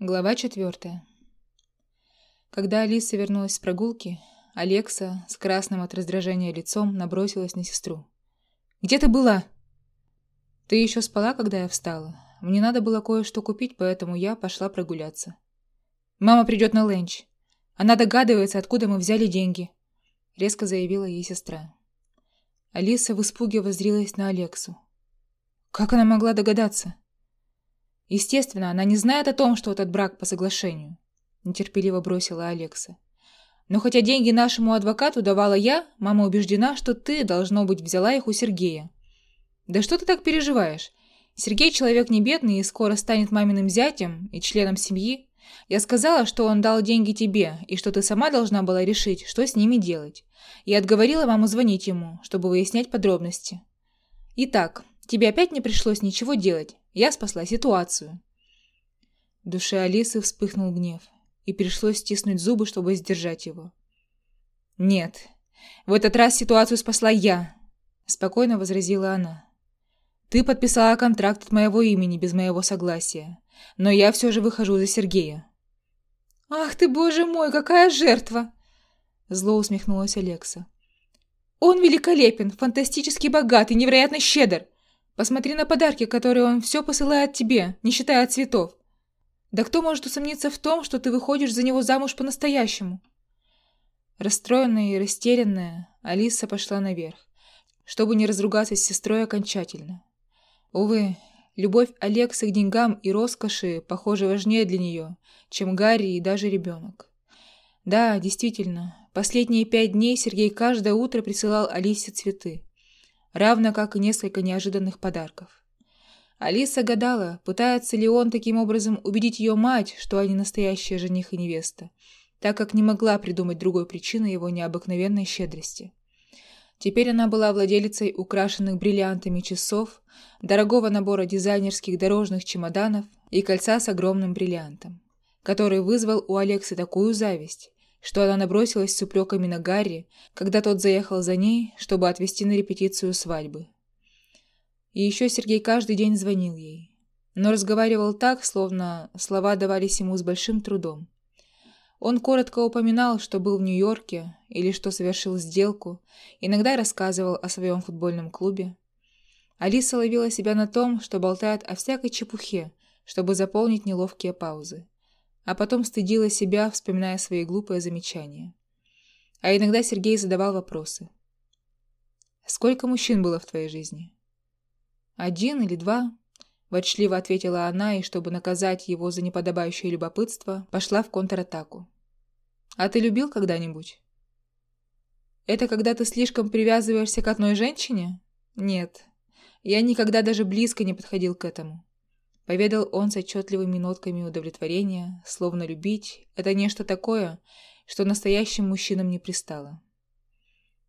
Глава четвертая. Когда Алиса вернулась с прогулки, Алекса с красным от раздражения лицом набросилась на сестру. «Где ты была?» «Ты еще спала, когда я встала. Мне надо было кое-что купить, поэтому я пошла прогуляться». «Мама придет на ленч. Она догадывается, откуда мы взяли деньги», — резко заявила ей сестра. Алиса в испуге воззрилась на Алексу. «Как она могла догадаться?» Естественно, она не знает о том, что этот брак по соглашению, нетерпеливо бросила Алекса. Но хотя деньги нашему адвокату давала я, мама убеждена, что ты, должно быть, взяла их у Сергея. Да что ты так переживаешь? Сергей человек не бедный и скоро станет маминым зятем и членом семьи. Я сказала, что он дал деньги тебе, и что ты сама должна была решить, что с ними делать. И отговорила маму звонить ему, чтобы выяснять подробности. Итак, тебе опять не пришлось ничего делать. Я спасла ситуацию. В душе Алисы вспыхнул гнев, и пришлось стиснуть зубы, чтобы сдержать его. «Нет, в этот раз ситуацию спасла я», — спокойно возразила она. «Ты подписала контракт от моего имени без моего согласия, но я все же выхожу за Сергея». «Ах ты, боже мой, какая жертва!» Зло усмехнулась Алекса. «Он великолепен, фантастически богат и невероятно щедр. Посмотри на подарки, которые он все посылает тебе, не считая цветов. Да кто может усомниться в том, что ты выходишь за него замуж по-настоящему? Расстроенная и растерянная, Алиса пошла наверх, чтобы не разругаться с сестрой окончательно. Увы, любовь Алекса к деньгам и роскоши, похоже, важнее для нее, чем Гарри и даже ребенок. Да, действительно, последние пять дней Сергей каждое утро присылал Алисе цветы равно как и несколько неожиданных подарков. Алиса гадала, пытается ли он таким образом убедить ее мать, что они настоящие жених и невеста, так как не могла придумать другой причины его необыкновенной щедрости. Теперь она была владелицей украшенных бриллиантами часов, дорогого набора дизайнерских дорожных чемоданов и кольца с огромным бриллиантом, который вызвал у Алексы такую зависть, что она набросилась с упреками на Гарри, когда тот заехал за ней, чтобы отвезти на репетицию свадьбы. И еще Сергей каждый день звонил ей, но разговаривал так, словно слова давались ему с большим трудом. Он коротко упоминал, что был в Нью-Йорке или что совершил сделку, иногда рассказывал о своем футбольном клубе. Алиса ловила себя на том, что болтает о всякой чепухе, чтобы заполнить неловкие паузы а потом стыдила себя, вспоминая свои глупые замечания. А иногда Сергей задавал вопросы. «Сколько мужчин было в твоей жизни?» «Один или два?» Ворчливо ответила она, и, чтобы наказать его за неподобающее любопытство, пошла в контратаку. «А ты любил когда-нибудь?» «Это когда ты слишком привязываешься к одной женщине?» «Нет, я никогда даже близко не подходил к этому. Поведал он с отчетливыми нотками удовлетворения, словно любить – это нечто такое, что настоящим мужчинам не пристало.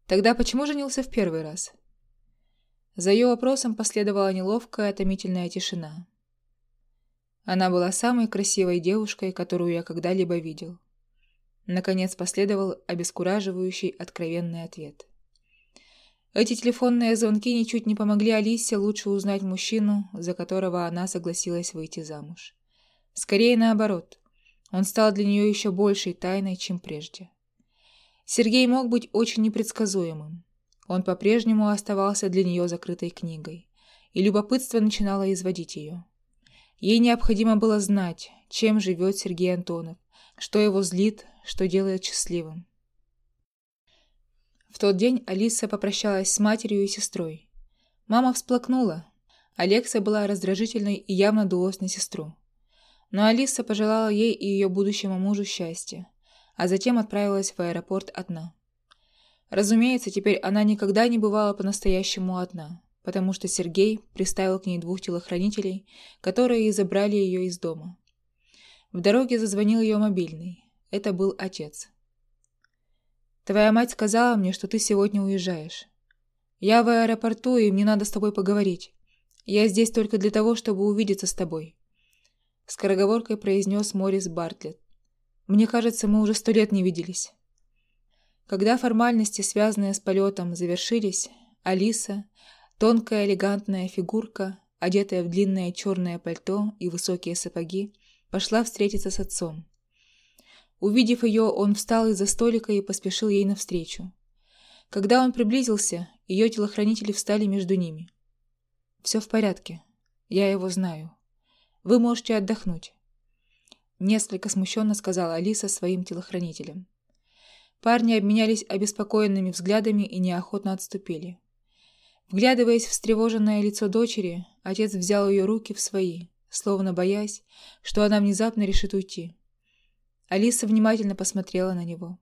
Тогда почему женился в первый раз? За ее вопросом последовала неловкая, томительная тишина. Она была самой красивой девушкой, которую я когда-либо видел. Наконец последовал обескураживающий откровенный ответ. Эти телефонные звонки ничуть не помогли Алисе лучше узнать мужчину, за которого она согласилась выйти замуж. Скорее наоборот, он стал для нее еще большей тайной, чем прежде. Сергей мог быть очень непредсказуемым. Он по-прежнему оставался для нее закрытой книгой, и любопытство начинало изводить ее. Ей необходимо было знать, чем живет Сергей Антонов, что его злит, что делает счастливым. В тот день Алиса попрощалась с матерью и сестрой. Мама всплакнула. Алекса была раздражительной и явно дулась на сестру. Но Алиса пожелала ей и ее будущему мужу счастья, а затем отправилась в аэропорт одна. Разумеется, теперь она никогда не бывала по-настоящему одна, потому что Сергей приставил к ней двух телохранителей, которые и забрали ее из дома. В дороге зазвонил ее мобильный. Это был отец. Твоя мать сказала мне, что ты сегодня уезжаешь. Я в аэропорту, и мне надо с тобой поговорить. Я здесь только для того, чтобы увидеться с тобой. Скороговоркой произнес Морис Бартлетт. Мне кажется, мы уже сто лет не виделись. Когда формальности, связанные с полетом, завершились, Алиса, тонкая элегантная фигурка, одетая в длинное черное пальто и высокие сапоги, пошла встретиться с отцом. Увидев ее, он встал из-за столика и поспешил ей навстречу. Когда он приблизился, ее телохранители встали между ними. «Все в порядке. Я его знаю. Вы можете отдохнуть», — несколько смущенно сказала Алиса своим телохранителям. Парни обменялись обеспокоенными взглядами и неохотно отступили. Вглядываясь в встревоженное лицо дочери, отец взял ее руки в свои, словно боясь, что она внезапно решит уйти. Алиса внимательно посмотрела на него.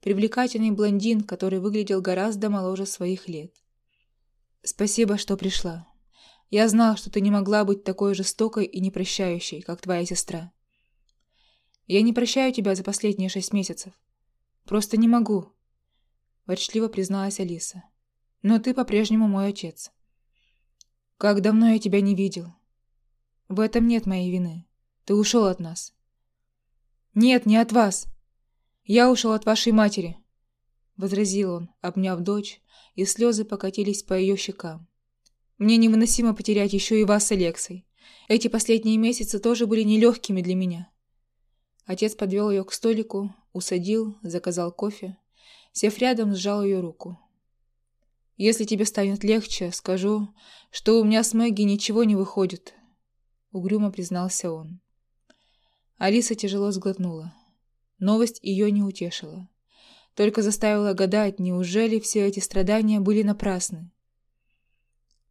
Привлекательный блондин, который выглядел гораздо моложе своих лет. «Спасибо, что пришла. Я знал, что ты не могла быть такой жестокой и непрощающей, как твоя сестра. Я не прощаю тебя за последние шесть месяцев. Просто не могу», — ворчливо призналась Алиса. «Но ты по-прежнему мой отец». «Как давно я тебя не видел?» «В этом нет моей вины. Ты ушел от нас». «Нет, не от вас. Я ушел от вашей матери», — возразил он, обняв дочь, и слезы покатились по ее щекам. «Мне невыносимо потерять еще и вас с Алексой. Эти последние месяцы тоже были нелегкими для меня». Отец подвел ее к столику, усадил, заказал кофе. Сев рядом, сжал ее руку. «Если тебе станет легче, скажу, что у меня с Мэгги ничего не выходит», — угрюмо признался он. Алиса тяжело сглотнула. Новость ее не утешила. Только заставила гадать, неужели все эти страдания были напрасны.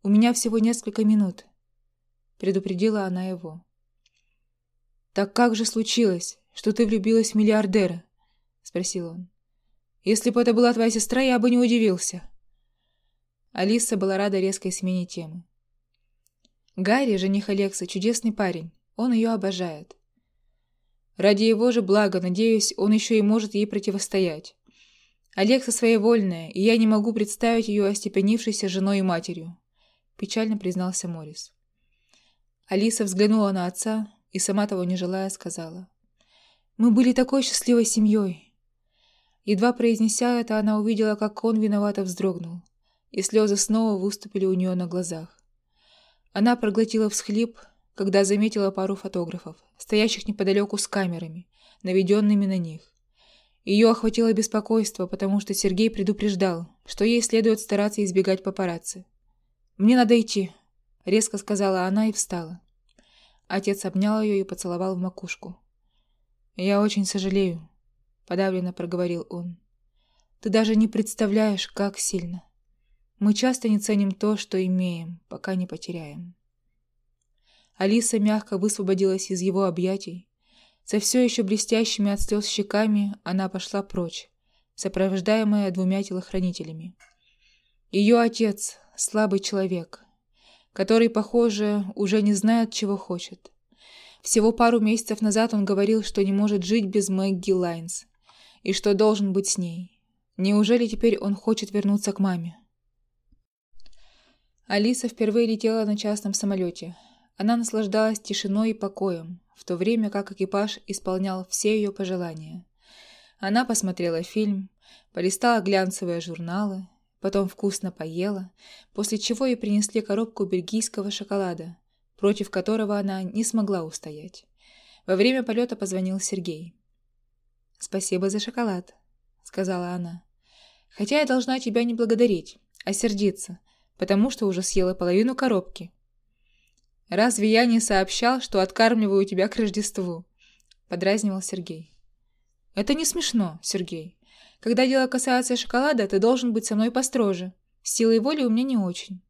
«У меня всего несколько минут», — предупредила она его. «Так как же случилось, что ты влюбилась в миллиардера?» — спросил он. «Если бы это была твоя сестра, я бы не удивился». Алиса была рада резкой смене темы. Гарри, жених Алекса, чудесный парень. Он ее обожает. Ради его же блага, надеюсь, он еще и может ей противостоять. Алекса своевольная, и я не могу представить ее остепенившейся женой и матерью», – печально признался Морис. Алиса взглянула на отца и, сама того не желая, сказала. «Мы были такой счастливой семьей». Едва произнеся это, она увидела, как он виновато вздрогнул, и слезы снова выступили у нее на глазах. Она проглотила всхлип, когда заметила пару фотографов, стоящих неподалеку с камерами, наведенными на них. Ее охватило беспокойство, потому что Сергей предупреждал, что ей следует стараться избегать папарацци. «Мне надо идти», — резко сказала она и встала. Отец обнял ее и поцеловал в макушку. «Я очень сожалею», — подавленно проговорил он. «Ты даже не представляешь, как сильно. Мы часто не ценим то, что имеем, пока не потеряем». Алиса мягко высвободилась из его объятий. Со все еще блестящими от слез щеками она пошла прочь, сопровождаемая двумя телохранителями. Ее отец – слабый человек, который, похоже, уже не знает, чего хочет. Всего пару месяцев назад он говорил, что не может жить без Мэгги Лайнс и что должен быть с ней. Неужели теперь он хочет вернуться к маме? Алиса впервые летела на частном самолете – она наслаждалась тишиной и покоем, в то время как экипаж исполнял все ее пожелания. Она посмотрела фильм, полистала глянцевые журналы, потом вкусно поела, после чего ей принесли коробку бельгийского шоколада, против которого она не смогла устоять. Во время полета позвонил Сергей. «Спасибо за шоколад», — сказала она. «Хотя я должна тебя не благодарить, а сердиться, потому что уже съела половину коробки». «Разве я не сообщал, что откармливаю тебя к Рождеству?» – подразнивал Сергей. «Это не смешно, Сергей. Когда дело касается шоколада, ты должен быть со мной построже. Силой воли у меня не очень».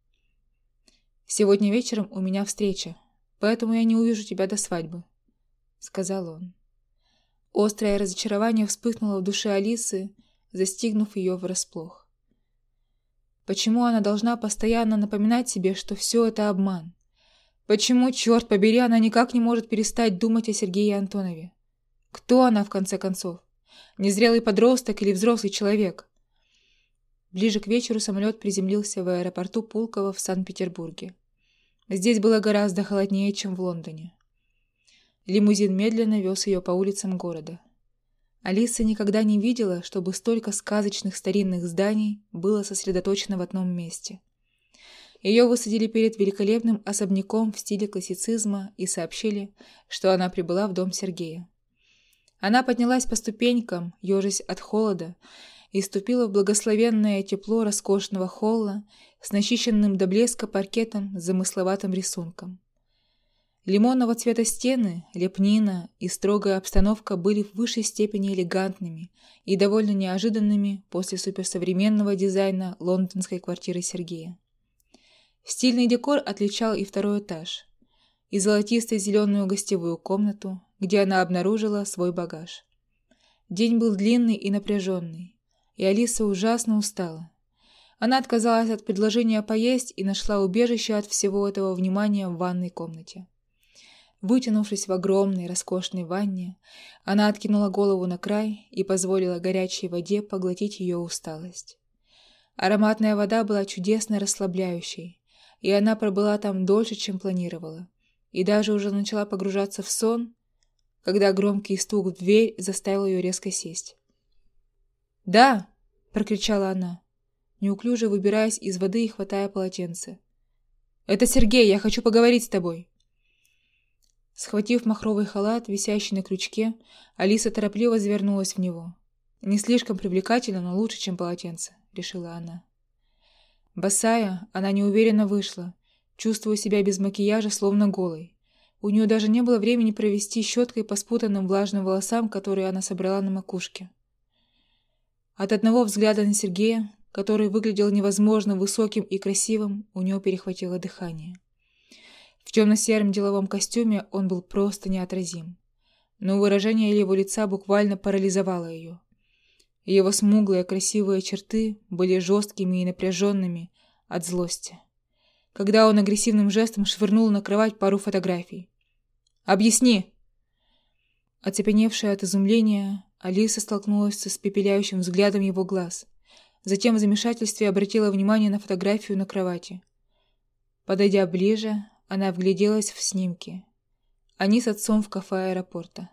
«Сегодня вечером у меня встреча, поэтому я не увижу тебя до свадьбы», — сказал он. Острое разочарование вспыхнуло в душе Алисы, застигнув ее врасплох. Почему она должна постоянно напоминать себе, что все это обман? Почему, черт побери, она никак не может перестать думать о Сергее Антонове? Кто она, в конце концов? Незрелый подросток или взрослый человек? Ближе к вечеру самолет приземлился в аэропорту Пулково в Санкт-Петербурге. Здесь было гораздо холоднее, чем в Лондоне. Лимузин медленно вез ее по улицам города. Алиса никогда не видела, чтобы столько сказочных старинных зданий было сосредоточено в одном месте – Ее высадили перед великолепным особняком в стиле классицизма и сообщили, что она прибыла в дом Сергея. Она поднялась по ступенькам, ежась от холода, и ступила в благословенное тепло роскошного холла с начищенным до блеска паркетом с замысловатым рисунком. Лимонного цвета стены, лепнина и строгая обстановка были в высшей степени элегантными и довольно неожиданными после суперсовременного дизайна лондонской квартиры Сергея. Стильный декор отличал и второй этаж, и золотисто-зеленую гостевую комнату, где она обнаружила свой багаж. День был длинный и напряженный, и Алиса ужасно устала. Она отказалась от предложения поесть и нашла убежище от всего этого внимания в ванной комнате. Вытянувшись в огромной, роскошной ванне, она откинула голову на край и позволила горячей воде поглотить ее усталость. Ароматная вода была чудесно расслабляющей, и она пробыла там дольше, чем планировала, и даже уже начала погружаться в сон, когда громкий стук в дверь заставил ее резко сесть. «Да!» — прокричала она, неуклюже выбираясь из воды и хватая полотенце. «Это Сергей, я хочу поговорить с тобой!» Схватив махровый халат, висящий на крючке, Алиса торопливо завернулась в него. «Не слишком привлекательно, но лучше, чем полотенце», — решила она. Босая, она неуверенно вышла, чувствуя себя без макияжа, словно голой. У нее даже не было времени провести щеткой по спутанным влажным волосам, которые она собрала на макушке. От одного взгляда на Сергея, который выглядел невозможно высоким и красивым, у нее перехватило дыхание. В темно-сером деловом костюме он был просто неотразим. Но выражение его лица буквально парализовало ее. Его смуглые красивые черты были жесткими и напряженными от злости. Когда он агрессивным жестом швырнул на кровать пару фотографий. «Объясни!» Оцепеневшая от изумления, Алиса столкнулась с испепеляющим взглядом его глаз. Затем в замешательстве обратила внимание на фотографию на кровати. Подойдя ближе, она вгляделась в снимки. Они с отцом в кафе аэропорта.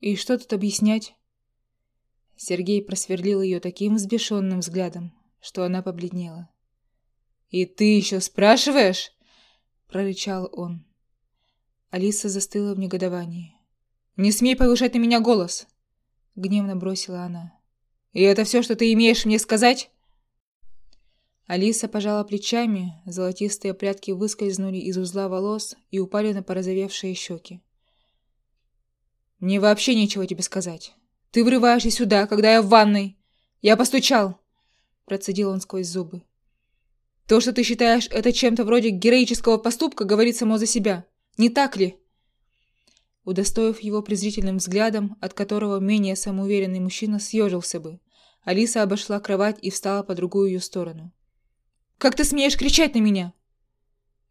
«И что тут объяснять?» Сергей просверлил ее таким взбешенным взглядом, что она побледнела. «И ты еще спрашиваешь?» — прорычал он. Алиса застыла в негодовании. «Не смей повышать на меня голос!» — гневно бросила она. «И это все, что ты имеешь мне сказать?» Алиса пожала плечами, золотистые прядки выскользнули из узла волос и упали на порозовевшие щеки. «Мне вообще нечего тебе сказать. Ты врываешься сюда, когда я в ванной. Я постучал!» Процедил он сквозь зубы. «То, что ты считаешь это чем-то вроде героического поступка, говорит само за себя. Не так ли?» Удостоив его презрительным взглядом, от которого менее самоуверенный мужчина съежился бы, Алиса обошла кровать и встала по другую ее сторону. Как ты смеешь кричать на меня?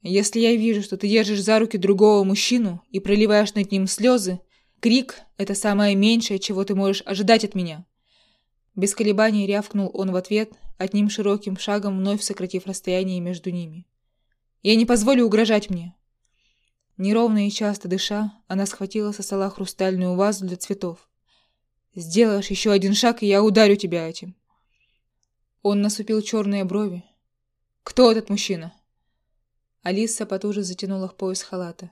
Если я вижу, что ты держишь за руки другого мужчину и проливаешь над ним слезы, крик — это самое меньшее, чего ты можешь ожидать от меня. Без колебаний рявкнул он в ответ, одним широким шагом вновь сократив расстояние между ними. «Я не позволю угрожать мне!» Неровно и часто дыша, она схватила со стола хрустальную вазу для цветов. «Сделаешь еще один шаг, и я ударю тебя этим!» Он насупил черные брови, «Кто этот мужчина?» Алиса потуже затянула в пояс халата.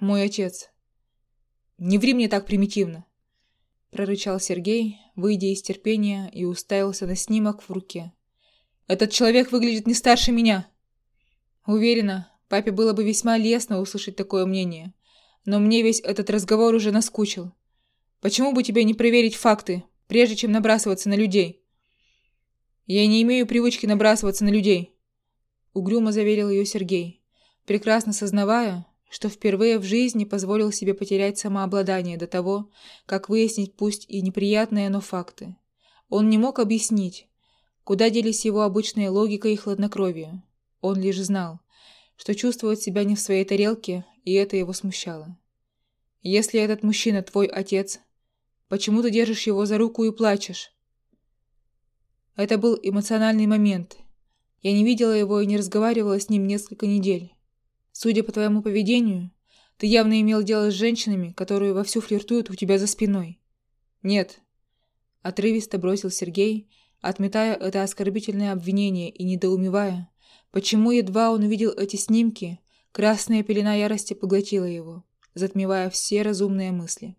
«Мой отец». «Не ври мне так примитивно!» Прорычал Сергей, выйдя из терпения и уставился на снимок в руке. «Этот человек выглядит не старше меня!» Уверена, папе было бы весьма лестно услышать такое мнение. Но мне весь этот разговор уже наскучил. Почему бы тебе не проверить факты, прежде чем набрасываться на людей? Я не имею привычки набрасываться на людей. Угрюмо заверил ее Сергей, прекрасно сознавая, что впервые в жизни позволил себе потерять самообладание до того, как выяснить пусть и неприятные, но факты. Он не мог объяснить, куда делись его обычная логика и хладнокровие. Он лишь знал, что чувствует себя не в своей тарелке, и это его смущало. «Если этот мужчина твой отец, почему ты держишь его за руку и плачешь?» Это был эмоциональный момент – я не видела его и не разговаривала с ним несколько недель. Судя по твоему поведению, ты явно имел дело с женщинами, которые вовсю флиртуют у тебя за спиной. Нет. Отрывисто бросил Сергей, отметая это оскорбительное обвинение и недоумевая, почему едва он увидел эти снимки, красная пелена ярости поглотила его, затмевая все разумные мысли.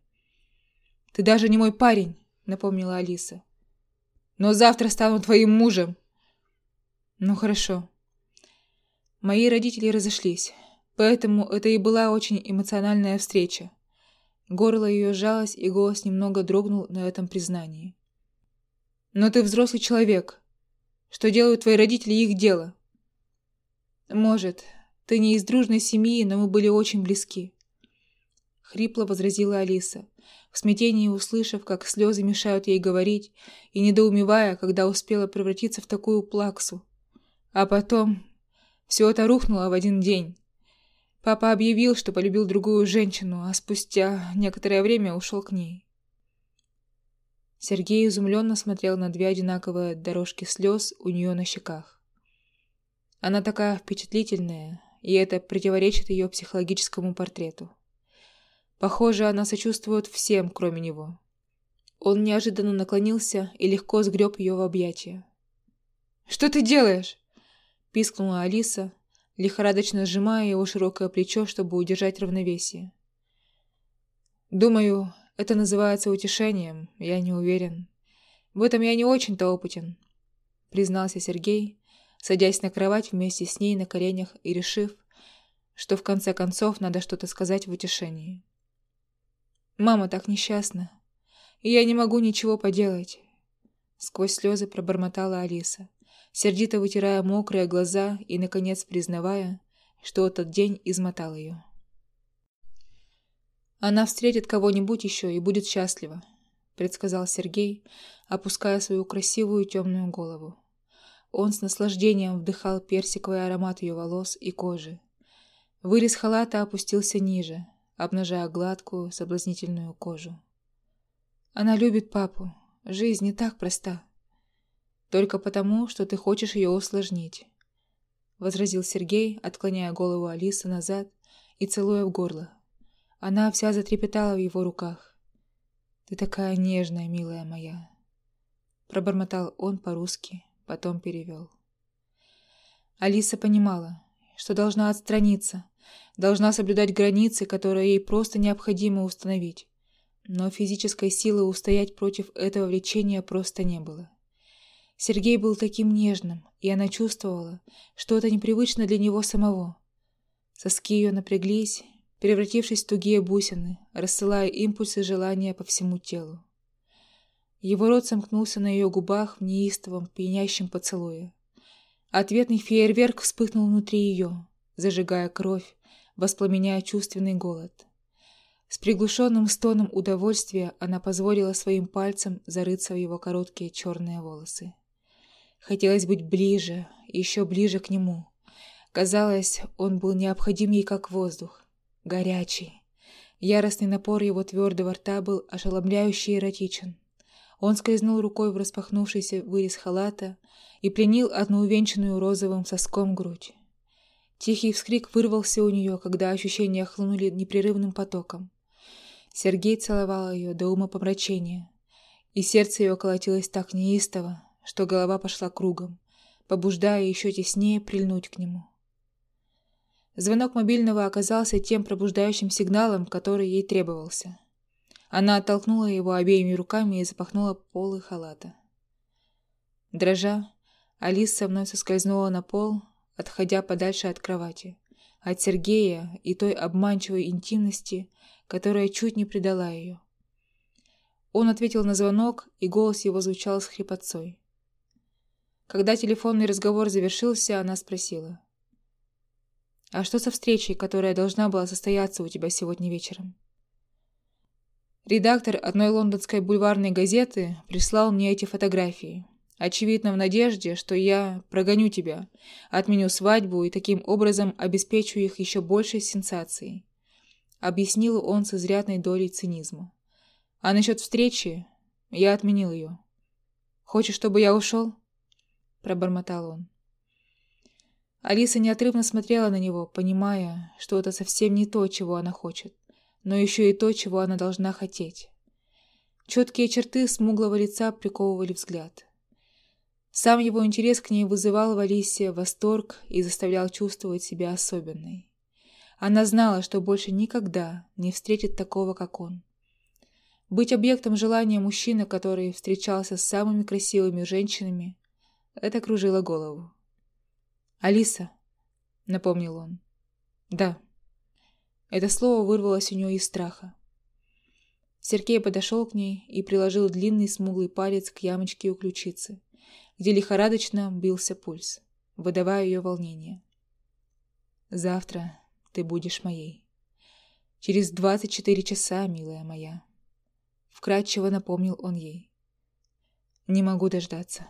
«Ты даже не мой парень», — напомнила Алиса. «Но завтра стану твоим мужем». «Ну хорошо». Мои родители разошлись, поэтому это и была очень эмоциональная встреча. Горло ее сжалось, и голос немного дрогнул на этом признании. «Но ты взрослый человек. Что делают твои родители, их дело». «Может, ты не из дружной семьи, но мы были очень близки», — хрипло возразила Алиса, в смятении услышав, как слезы мешают ей говорить, и недоумевая, когда успела превратиться в такую плаксу. А потом все это рухнуло в один день. Папа объявил, что полюбил другую женщину, а спустя некоторое время ушел к ней. Сергей изумленно смотрел на две одинаковые дорожки слез у нее на щеках. Она такая впечатлительная, и это противоречит ее психологическому портрету. Похоже, она сочувствует всем, кроме него. Он неожиданно наклонился и легко сгреб ее в объятия. «Что ты делаешь?» – пискнула Алиса, лихорадочно сжимая его широкое плечо, чтобы удержать равновесие. «Думаю, это называется утешением, я не уверен. В этом я не очень-то опытен», — признался Сергей, садясь на кровать вместе с ней на коленях и решив, что в конце концов надо что-то сказать в утешении. «Мама так несчастна, и я не могу ничего поделать», — сквозь слезы пробормотала Алиса сердито вытирая мокрые глаза и, наконец, признавая, что этот день измотал ее. «Она встретит кого-нибудь еще и будет счастлива», — предсказал Сергей, опуская свою красивую темную голову. Он с наслаждением вдыхал персиковый аромат ее волос и кожи. Вырез халата опустился ниже, обнажая гладкую, соблазнительную кожу. «Она любит папу. Жизнь не так проста», только потому, что ты хочешь ее усложнить», — возразил Сергей, отклоняя голову Алисы назад и целуя в горло. Она вся затрепетала в его руках. «Ты такая нежная, милая моя», — пробормотал он по-русски, потом перевел. Алиса понимала, что должна отстраниться, должна соблюдать границы, которые ей просто необходимо установить. Но физической силы устоять против этого влечения просто не было. Сергей был таким нежным, и она чувствовала, что это непривычно для него самого. Соски ее напряглись, превратившись в тугие бусины, рассылая импульсы желания по всему телу. Его рот сомкнулся на ее губах в неистовом, пьянящем поцелуе. Ответный фейерверк вспыхнул внутри ее, зажигая кровь, воспламеняя чувственный голод. С приглушенным стоном удовольствия она позволила своим пальцам зарыться в его короткие черные волосы. Хотелось быть ближе, еще ближе к нему. Казалось, он был необходим ей как воздух. Горячий. Яростный напор его твердого рта был ошеломляюще эротичен. Он скользнул рукой в распахнувшийся вырез халата и пленил одну увенчанную розовым соском грудь. Тихий вскрик вырвался у нее, когда ощущения хлынули непрерывным потоком. Сергей целовал ее до ума помрачения, и сердце ее колотилось так неистово, что голова пошла кругом, побуждая еще теснее прильнуть к нему. Звонок мобильного оказался тем пробуждающим сигналом, который ей требовался. Она оттолкнула его обеими руками и запахнула полы халата. Дрожа, Алиса вновь соскользнула на пол, отходя подальше от кровати, от Сергея и той обманчивой интимности, которая чуть не предала ее. Он ответил на звонок, и голос его звучал с хрипотцой. Когда телефонный разговор завершился, она спросила. «А что со встречей, которая должна была состояться у тебя сегодня вечером?» Редактор одной лондонской бульварной газеты прислал мне эти фотографии, очевидно в надежде, что я прогоню тебя, отменю свадьбу и таким образом обеспечу их еще большей сенсацией. Объяснил он с изрядной долей цинизма. А насчет встречи я отменил ее. Хочешь, чтобы я ушел? — пробормотал он. Алиса неотрывно смотрела на него, понимая, что это совсем не то, чего она хочет, но еще и то, чего она должна хотеть. Четкие черты смуглого лица приковывали взгляд. Сам его интерес к ней вызывал в Алисе восторг и заставлял чувствовать себя особенной. Она знала, что больше никогда не встретит такого, как он. Быть объектом желания мужчины, который встречался с самыми красивыми женщинами, это кружило голову. «Алиса», — напомнил он. «Да». Это слово вырвалось у нее из страха. Сергей подошел к ней и приложил длинный смуглый палец к ямочке у ключицы, где лихорадочно бился пульс, выдавая ее волнение. «Завтра ты будешь моей. Через двадцать четыре часа, милая моя». Вкратчиво напомнил он ей. «Не могу дождаться».